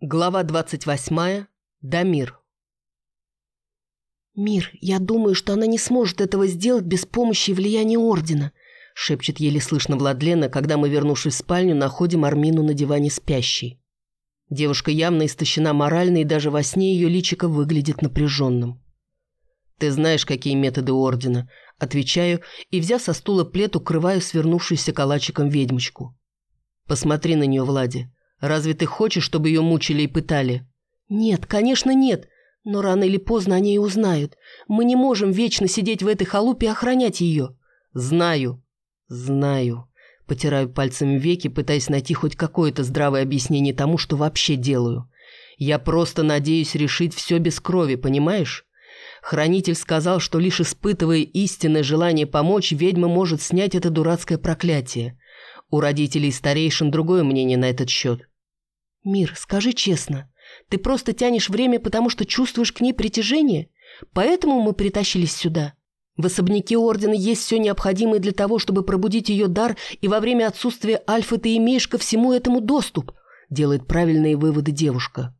Глава 28. Дамир. «Мир, я думаю, что она не сможет этого сделать без помощи и влияния Ордена», шепчет еле слышно Владлена, когда мы, вернувшись в спальню, находим Армину на диване спящей. Девушка явно истощена морально, и даже во сне ее личико выглядит напряженным. «Ты знаешь, какие методы Ордена», — отвечаю, и, взяв со стула плед, укрываю свернувшуюся калачиком ведьмочку. «Посмотри на нее, Влади. Разве ты хочешь, чтобы ее мучили и пытали?» «Нет, конечно, нет. Но рано или поздно они и узнают. Мы не можем вечно сидеть в этой халупе и охранять ее». «Знаю, знаю». Потираю пальцами веки, пытаясь найти хоть какое-то здравое объяснение тому, что вообще делаю. Я просто надеюсь решить все без крови, понимаешь? Хранитель сказал, что лишь испытывая истинное желание помочь, ведьма может снять это дурацкое проклятие. У родителей старейшин другое мнение на этот счет. «Мир, скажи честно, ты просто тянешь время, потому что чувствуешь к ней притяжение? Поэтому мы притащились сюда? В особняке Ордена есть все необходимое для того, чтобы пробудить ее дар, и во время отсутствия Альфы ты имеешь ко всему этому доступ», делает правильные выводы девушка.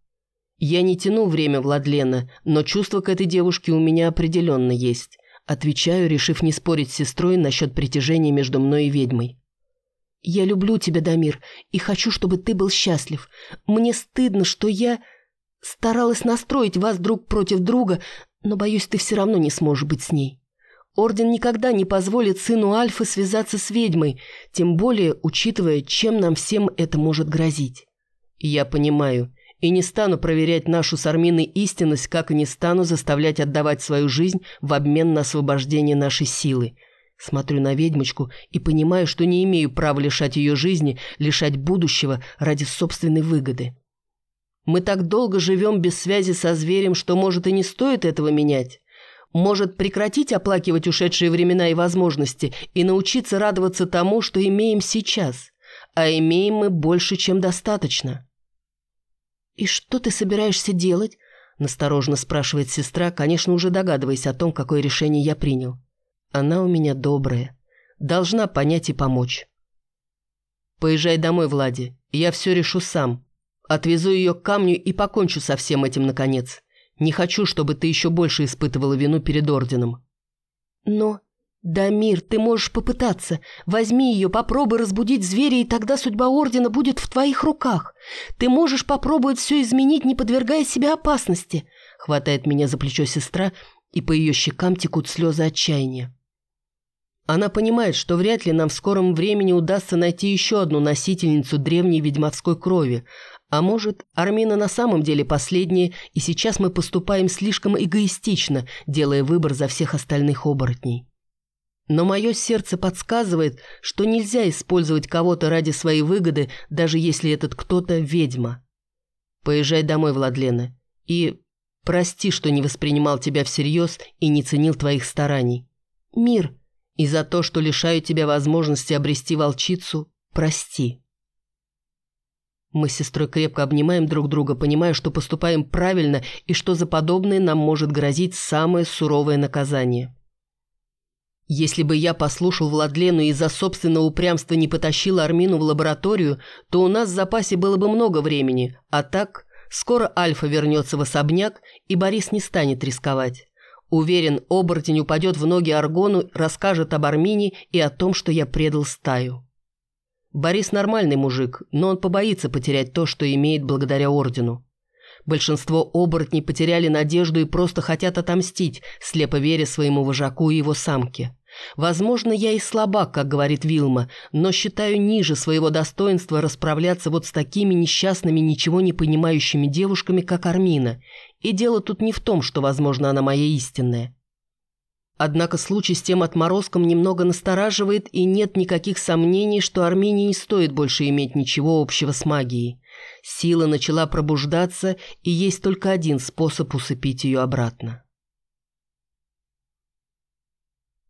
«Я не тяну время, Владлена, но чувство к этой девушке у меня определенно есть», отвечаю, решив не спорить с сестрой насчет притяжения между мной и ведьмой. «Я люблю тебя, Дамир, и хочу, чтобы ты был счастлив. Мне стыдно, что я старалась настроить вас друг против друга, но, боюсь, ты все равно не сможешь быть с ней. Орден никогда не позволит сыну Альфы связаться с ведьмой, тем более учитывая, чем нам всем это может грозить». «Я понимаю, и не стану проверять нашу с Арминой истинность, как и не стану заставлять отдавать свою жизнь в обмен на освобождение нашей силы». Смотрю на ведьмочку и понимаю, что не имею права лишать ее жизни, лишать будущего ради собственной выгоды. Мы так долго живем без связи со зверем, что, может, и не стоит этого менять. Может, прекратить оплакивать ушедшие времена и возможности и научиться радоваться тому, что имеем сейчас. А имеем мы больше, чем достаточно. «И что ты собираешься делать?» – насторожно спрашивает сестра, конечно, уже догадываясь о том, какое решение я принял. Она у меня добрая. Должна понять и помочь. Поезжай домой, Влади. Я все решу сам. Отвезу ее к камню и покончу со всем этим, наконец. Не хочу, чтобы ты еще больше испытывала вину перед Орденом. Но... «Дамир, ты можешь попытаться. Возьми ее, попробуй разбудить зверя, и тогда судьба Ордена будет в твоих руках. Ты можешь попробовать все изменить, не подвергая себя опасности», — хватает меня за плечо сестра, и по ее щекам текут слезы отчаяния. Она понимает, что вряд ли нам в скором времени удастся найти еще одну носительницу древней ведьмовской крови, а может, Армина на самом деле последняя, и сейчас мы поступаем слишком эгоистично, делая выбор за всех остальных оборотней. Но мое сердце подсказывает, что нельзя использовать кого-то ради своей выгоды, даже если этот кто-то ведьма. Поезжай домой, Владлена, и прости, что не воспринимал тебя всерьез и не ценил твоих стараний. Мир, и за то, что лишаю тебя возможности обрести волчицу, прости. Мы с сестрой крепко обнимаем друг друга, понимая, что поступаем правильно и что за подобное нам может грозить самое суровое наказание. Если бы я послушал Владлену и из-за собственного упрямства не потащил Армину в лабораторию, то у нас в запасе было бы много времени, а так скоро Альфа вернется в особняк, и Борис не станет рисковать. Уверен, оборотень упадет в ноги Аргону, расскажет об Армине и о том, что я предал стаю. Борис нормальный мужик, но он побоится потерять то, что имеет благодаря ордену. Большинство оборотней потеряли надежду и просто хотят отомстить, слепо веря своему вожаку и его самке. Возможно, я и слабак, как говорит Вилма, но считаю ниже своего достоинства расправляться вот с такими несчастными, ничего не понимающими девушками, как Армина. И дело тут не в том, что, возможно, она моя истинная. Однако случай с тем отморозком немного настораживает, и нет никаких сомнений, что Армине не стоит больше иметь ничего общего с магией. Сила начала пробуждаться, и есть только один способ усыпить ее обратно.